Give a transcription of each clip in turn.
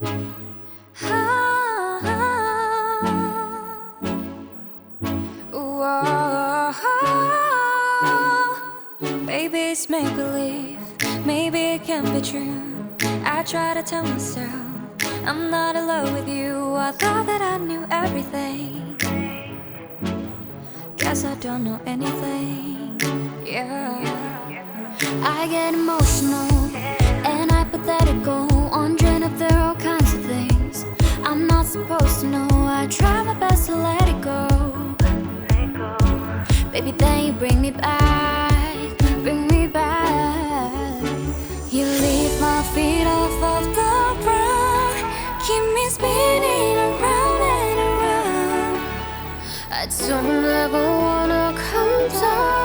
Maybe it's make believe, maybe it can't be true. I try to tell myself I'm not in love with you. I thought that I knew everything. Guess I don't know anything. Yeah. I get emotional and hypothetical, wondering if there supposed to know. I try my best to let it go. Baby, then you bring me back, bring me back. You leave my feet off of the ground, keep me spinning around and around. I don't ever wanna come down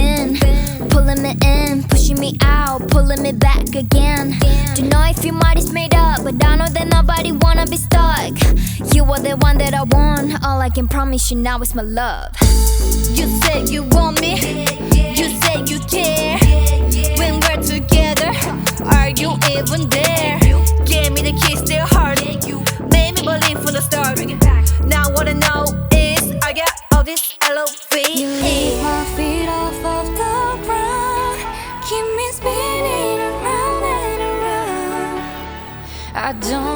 everything, pulling me in, pushing me out, pulling me back again. Don't know if your mind is made up, but I know that nobody wanna be stuck. You are the one that I want, all I can promise you now is my love. You said you want me, you said you care. When we're together, are you even there? I don't